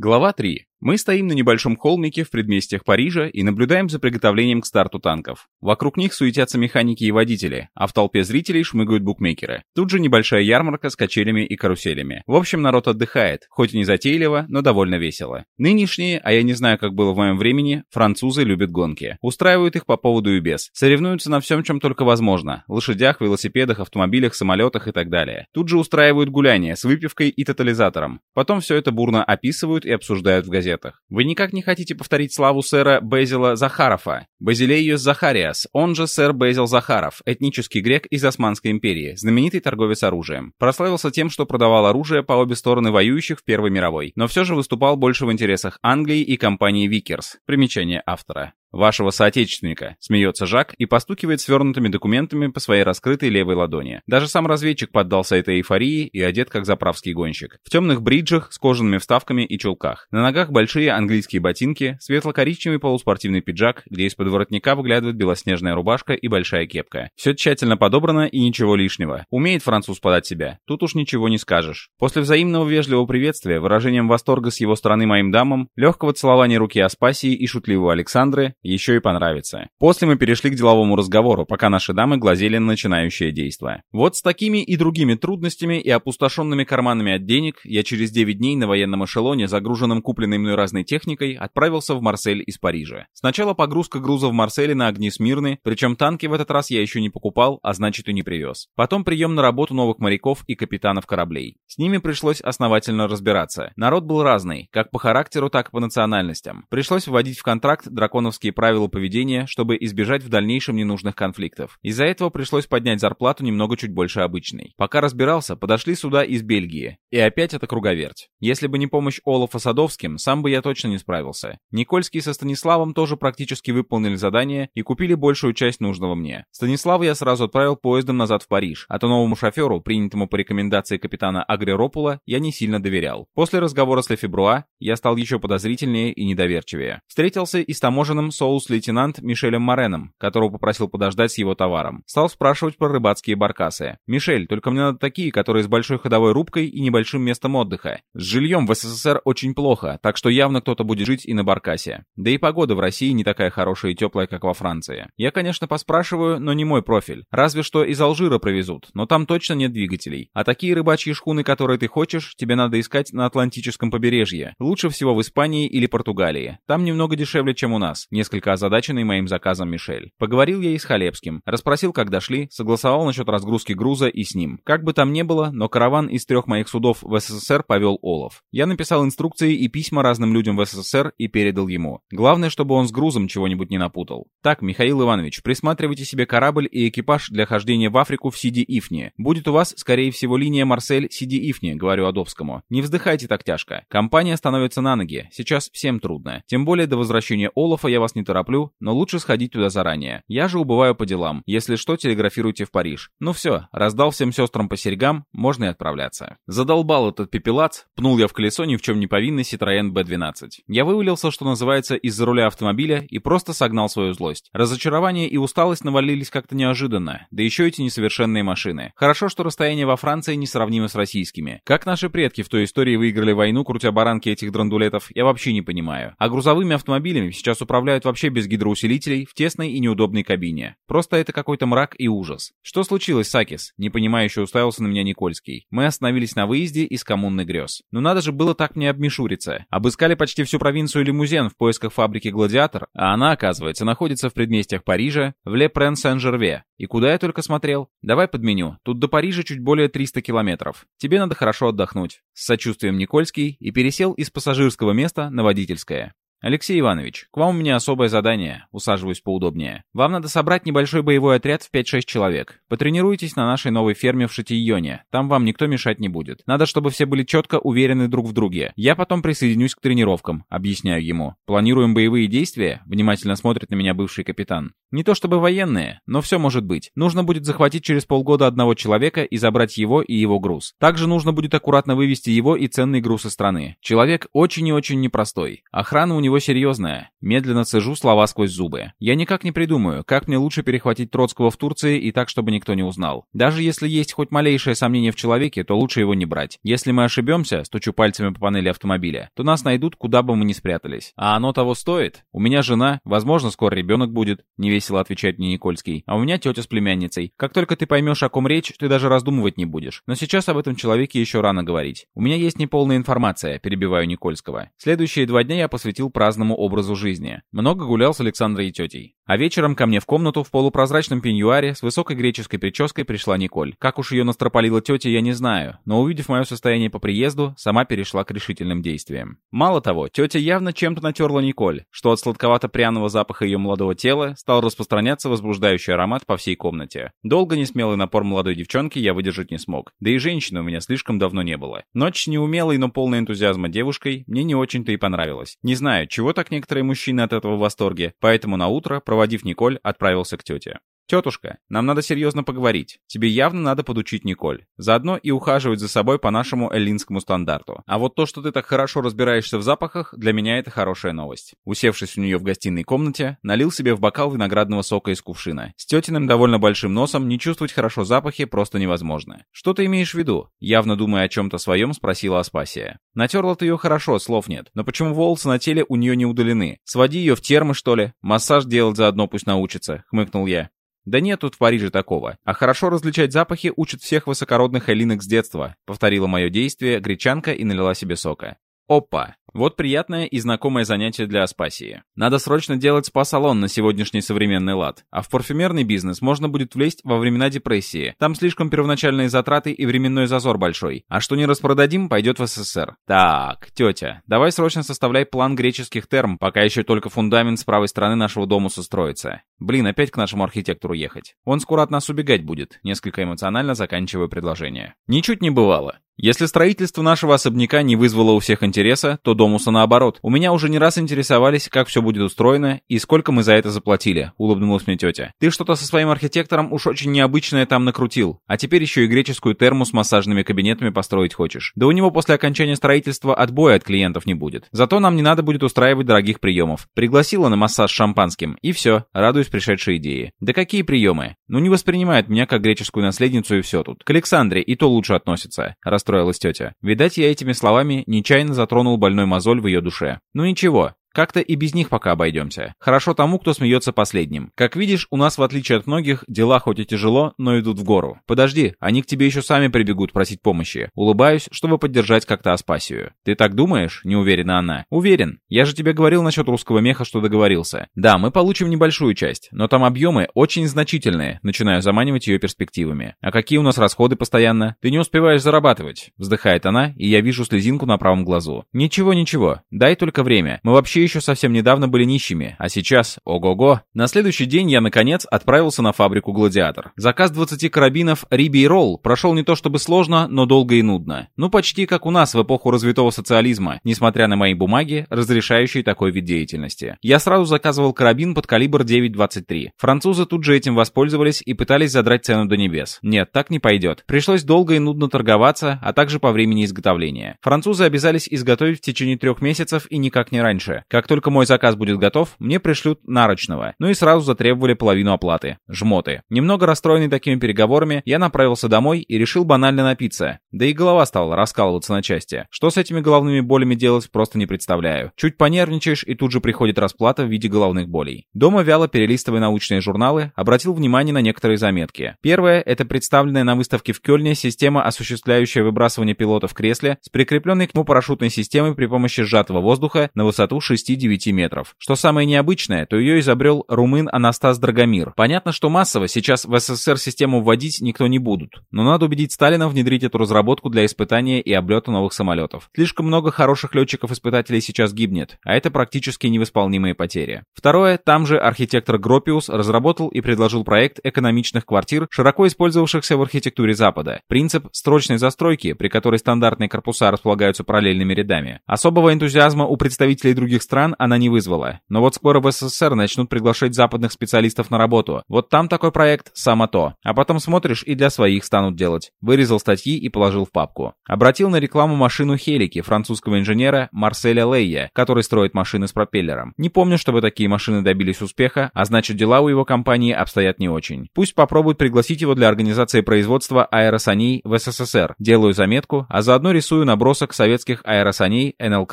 Глава 3. Мы стоим на небольшом холмике в предместьях Парижа и наблюдаем за приготовлением к старту танков. Вокруг них суетятся механики и водители, а в толпе зрителей шмыгают букмекеры. Тут же небольшая ярмарка с качелями и каруселями. В общем, народ отдыхает, хоть и не затейливо, но довольно весело. Нынешние, а я не знаю, как было в моем времени, французы любят гонки. Устраивают их по поводу и без. Соревнуются на всем, чем только возможно. Лошадях, велосипедах, автомобилях, самолетах и так далее. Тут же устраивают гуляния с выпивкой и тотализатором. Потом все это бурно описывают и обсуждают в газетах. Вы никак не хотите повторить славу сэра Безила Захарова, Базилейус Захариас, он же сэр Безил Захаров, этнический грек из Османской империи, знаменитый торговец оружием. Прославился тем, что продавал оружие по обе стороны воюющих в Первой мировой, но все же выступал больше в интересах Англии и компании Викерс. Примечание автора. «Вашего соотечественника», — смеется Жак и постукивает свернутыми документами по своей раскрытой левой ладони. Даже сам разведчик поддался этой эйфории и одет как заправский гонщик. В темных бриджах с кожаными вставками и чулках. На ногах большие английские ботинки, светло-коричневый полуспортивный пиджак, где из-под воротника выглядывает белоснежная рубашка и большая кепка. Все тщательно подобрано и ничего лишнего. Умеет француз подать себя. Тут уж ничего не скажешь. После взаимного вежливого приветствия, выражением восторга с его стороны моим дамам, легкого целования руки Аспасии и шутливого Александры, еще и понравится. После мы перешли к деловому разговору, пока наши дамы глазели на начинающее действо. Вот с такими и другими трудностями и опустошенными карманами от денег я через 9 дней на военном эшелоне, загруженном купленной мной разной техникой, отправился в Марсель из Парижа. Сначала погрузка груза в Марселе на огни Смирны, причем танки в этот раз я еще не покупал, а значит и не привез. Потом прием на работу новых моряков и капитанов кораблей. С ними пришлось основательно разбираться. Народ был разный, как по характеру, так и по национальностям. Пришлось вводить в контракт драконовские правила поведения, чтобы избежать в дальнейшем ненужных конфликтов. Из-за этого пришлось поднять зарплату немного чуть больше обычной. Пока разбирался, подошли сюда из Бельгии. И опять это круговерть. Если бы не помощь Олафа Садовским, сам бы я точно не справился. Никольский со Станиславом тоже практически выполнили задание и купили большую часть нужного мне. Станислава я сразу отправил поездом назад в Париж, а то новому шоферу, принятому по рекомендации капитана Агреропула, я не сильно доверял. После разговора с Лефебруа я стал еще подозрительнее и недоверчивее. Встретился и с таможенным соус-лейтенант Мишелем Мореном, которого попросил подождать с его товаром. Стал спрашивать про рыбацкие баркасы. «Мишель, только мне надо такие, которые с большой ходовой рубкой и небольшим местом отдыха. С жильем в СССР очень плохо, так что явно кто-то будет жить и на баркасе. Да и погода в России не такая хорошая и теплая, как во Франции. Я, конечно, поспрашиваю, но не мой профиль. Разве что из Алжира провезут, но там точно нет двигателей. А такие рыбачьи шхуны, которые ты хочешь, тебе надо искать на Атлантическом побережье. Лучше всего в Испании или Португалии. Там немного дешевле, чем у нас. Несколько озадаченный моим заказом Мишель. Поговорил я и с Халепским. Расспросил, как дошли, согласовал насчет разгрузки груза и с ним. Как бы там ни было, но караван из трех моих судов в СССР повел Олов. Я написал инструкции и письма разным людям в СССР и передал ему. Главное, чтобы он с грузом чего-нибудь не напутал. Так, Михаил Иванович, присматривайте себе корабль и экипаж для хождения в Африку в Сиди-Ифне. Будет у вас, скорее всего, линия Марсель-Сиди-Ифне, говорю Адовскому. Не вздыхайте так тяжко. Компания становится на ноги. Сейчас всем трудно. Тем более до возвращения Олафа я вас не тороплю, но лучше сходить туда заранее. Я же убываю по делам. Если что, телеграфируйте в Париж. Ну все, раздал всем сестрам по серьгам, можно и отправляться. Задолбал этот пепелац, пнул я в колесо ни в чем не повинный Citroёn B12. Я вывалился, что называется, из-за руля автомобиля и просто согнал свою злость. Разочарование и усталость навалились как-то неожиданно, да еще эти несовершенные машины. Хорошо, что расстояние во Франции несравнимо с российскими. Как наши предки в той истории выиграли войну, крутя баранки этих драндулетов, я вообще не понимаю. А грузовыми автомобилями сейчас управляют вообще без гидроусилителей в тесной и неудобной кабине. Просто это какой-то мрак и ужас. Что случилось, Сакис? Непонимающе уставился на меня Никольский. Мы остановились на выезде из коммунный грез. Ну надо же было так мне обмешуриться. Обыскали почти всю провинцию Лимузен в поисках фабрики «Гладиатор», а она, оказывается, находится в предместьях Парижа, в Ле Прен Сен-Жерве. И куда я только смотрел? Давай подменю. Тут до Парижа чуть более 300 километров. Тебе надо хорошо отдохнуть. С сочувствием Никольский и пересел из пассажирского места на водительское. «Алексей Иванович, к вам у меня особое задание. Усаживаюсь поудобнее. Вам надо собрать небольшой боевой отряд в 5-6 человек. Потренируйтесь на нашей новой ферме в Шатийоне. Там вам никто мешать не будет. Надо, чтобы все были четко уверены друг в друге. Я потом присоединюсь к тренировкам», — объясняю ему. «Планируем боевые действия?» — внимательно смотрит на меня бывший капитан. «Не то чтобы военные, но все может быть. Нужно будет захватить через полгода одного человека и забрать его и его груз. Также нужно будет аккуратно вывести его и ценный груз из страны. Человек очень и очень непростой. Охрана у него него серьезное. Медленно цежу слова сквозь зубы. Я никак не придумаю, как мне лучше перехватить Троцкого в Турции и так, чтобы никто не узнал. Даже если есть хоть малейшее сомнение в человеке, то лучше его не брать. Если мы ошибемся, стучу пальцами по панели автомобиля, то нас найдут, куда бы мы ни спрятались. А оно того стоит? У меня жена, возможно, скоро ребенок будет, невесело отвечает мне Никольский. А у меня тетя с племянницей. Как только ты поймешь, о ком речь, ты даже раздумывать не будешь. Но сейчас об этом человеке еще рано говорить. У меня есть неполная информация, перебиваю Никольского. Следующие два дня я посвятил праздному образу жизни. Много гулял с Александрой и тетей. А вечером ко мне в комнату в полупрозрачном пеньюаре с высокой греческой прической пришла Николь. Как уж ее настропалила тетя, я не знаю, но увидев мое состояние по приезду, сама перешла к решительным действиям. Мало того, тетя явно чем-то натерла Николь, что от сладковато-пряного запаха ее молодого тела стал распространяться возбуждающий аромат по всей комнате. Долго несмелый напор молодой девчонки я выдержать не смог. Да и женщины у меня слишком давно не было. Ночь с неумелой, но полной энтузиазма девушкой мне не очень-то и понравилась. Не знаю, чего так некоторые мужчины от этого в восторге, поэтому на утро, проводив Николь, отправился к тете. «Тетушка, нам надо серьезно поговорить. Тебе явно надо подучить Николь. Заодно и ухаживать за собой по нашему эллинскому стандарту. А вот то, что ты так хорошо разбираешься в запахах, для меня это хорошая новость». Усевшись у нее в гостиной комнате, налил себе в бокал виноградного сока из кувшина. С тетиным довольно большим носом не чувствовать хорошо запахи просто невозможно. «Что ты имеешь в виду?» Явно думая о чем-то своем, спросила Аспасия. «Натерла ты ее хорошо, слов нет. Но почему волосы на теле у нее не удалены? Своди ее в термы, что ли? Массаж делать заодно пусть научится», — хмыкнул я. «Да нет тут в Париже такого. А хорошо различать запахи учат всех высокородных элинок с детства», повторила мое действие гречанка и налила себе сока. Опа! Вот приятное и знакомое занятие для Аспасии. Надо срочно делать спа-салон на сегодняшний современный лад. А в парфюмерный бизнес можно будет влезть во времена депрессии. Там слишком первоначальные затраты и временной зазор большой. А что не распродадим, пойдет в СССР. Так, тетя, давай срочно составляй план греческих терм, пока еще только фундамент с правой стороны нашего дома устроится. Блин, опять к нашему архитектору ехать. Он скоро от нас убегать будет. Несколько эмоционально заканчиваю предложение. Ничуть не бывало. Если строительство нашего особняка не вызвало у всех интереса, то Домуса наоборот. У меня уже не раз интересовались, как все будет устроено и сколько мы за это заплатили, улыбнулась мне тетя. Ты что-то со своим архитектором уж очень необычное там накрутил. А теперь еще и греческую терму с массажными кабинетами построить хочешь. Да у него после окончания строительства отбоя от клиентов не будет. Зато нам не надо будет устраивать дорогих приемов. Пригласила на массаж шампанским, и все, радуюсь пришедшей идеи. Да какие приемы? Ну не воспринимает меня как греческую наследницу и все тут. К Александре и то лучше относится, расстроилась тетя. Видать, я этими словами нечаянно затронул больной мозоль в ее душе. Ну ничего, как-то и без них пока обойдемся. Хорошо тому, кто смеется последним. Как видишь, у нас, в отличие от многих, дела хоть и тяжело, но идут в гору. Подожди, они к тебе еще сами прибегут просить помощи. Улыбаюсь, чтобы поддержать как-то Аспасию. Ты так думаешь? Не уверена она. Уверен. Я же тебе говорил насчет русского меха, что договорился. Да, мы получим небольшую часть, но там объемы очень значительные. Начинаю заманивать ее перспективами. А какие у нас расходы постоянно? Ты не успеваешь зарабатывать. Вздыхает она, и я вижу слезинку на правом глазу. Ничего, ничего. Дай только время. Мы вообще еще совсем недавно были нищими, а сейчас, ого-го. На следующий день я, наконец, отправился на фабрику «Гладиатор». Заказ 20 карабинов «Риби и Ролл» прошел не то чтобы сложно, но долго и нудно. Ну, почти как у нас в эпоху развитого социализма, несмотря на мои бумаги, разрешающие такой вид деятельности. Я сразу заказывал карабин под калибр 9.23. Французы тут же этим воспользовались и пытались задрать цену до небес. Нет, так не пойдет. Пришлось долго и нудно торговаться, а также по времени изготовления. Французы обязались изготовить в течение трех месяцев и никак не раньше. Как только мой заказ будет готов, мне пришлют нарочного. Ну и сразу затребовали половину оплаты. Жмоты. Немного расстроенный такими переговорами, я направился домой и решил банально напиться. Да и голова стала раскалываться на части. Что с этими головными болями делать, просто не представляю. Чуть понервничаешь, и тут же приходит расплата в виде головных болей. Дома вяло перелистывая научные журналы, обратил внимание на некоторые заметки. Первое — это представленная на выставке в Кёльне система, осуществляющая выбрасывание пилота в кресле с прикрепленной к нему парашютной системой при помощи сжатого воздуха на высоту 6-9 метров. Что самое необычное, то ее изобрел румын Анастас Драгомир. Понятно, что массово сейчас в СССР систему вводить никто не будут, но надо убедить Сталина внедрить эту разработку для испытания и облета новых самолетов. Слишком много хороших летчиков-испытателей сейчас гибнет, а это практически невосполнимые потери. Второе, там же архитектор Гропиус разработал и предложил проект экономичных квартир, широко использовавшихся в архитектуре Запада. Принцип строчной застройки, при которой стандартные корпуса располагаются параллельными рядами. Особого энтузиазма у представителей других стран она не вызвала. Но вот скоро в СССР начнут приглашать западных специалистов на работу. Вот там такой проект само то. А потом смотришь и для своих станут делать. Вырезал статьи и положил в папку. Обратил на рекламу машину Хелики французского инженера Марселя Лейя, который строит машины с пропеллером. Не помню, чтобы такие машины добились успеха, а значит дела у его компании обстоят не очень. Пусть попробуют пригласить его для организации производства аэросаней в СССР. Делаю заметку, а заодно рисую набросок советских аэросаней НЛК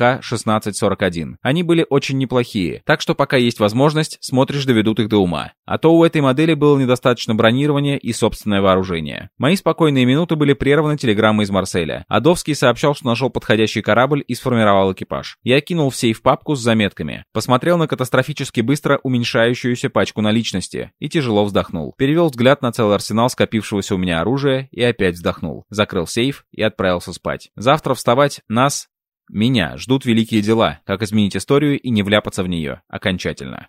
1641. Они были очень неплохие, так что пока есть возможность, смотришь доведут их до ума. А то у этой модели было недостаточно бронирования и собственное вооружение. Мои спокойные минуты были прерваны телеграммой из Марселя. Адовский сообщал, что нашел подходящий корабль и сформировал экипаж. Я кинул в сейф папку с заметками, посмотрел на катастрофически быстро уменьшающуюся пачку наличности и тяжело вздохнул. Перевел взгляд на целый арсенал скопившегося у меня оружия и опять вздохнул. Закрыл сейф и отправился спать. Завтра вставать нас, меня, ждут великие дела, как изменить историю и не вляпаться в нее окончательно.